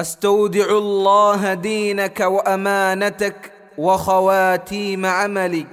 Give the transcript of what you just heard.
أستودع الله دينك وأمانتك وخواتيم عملي.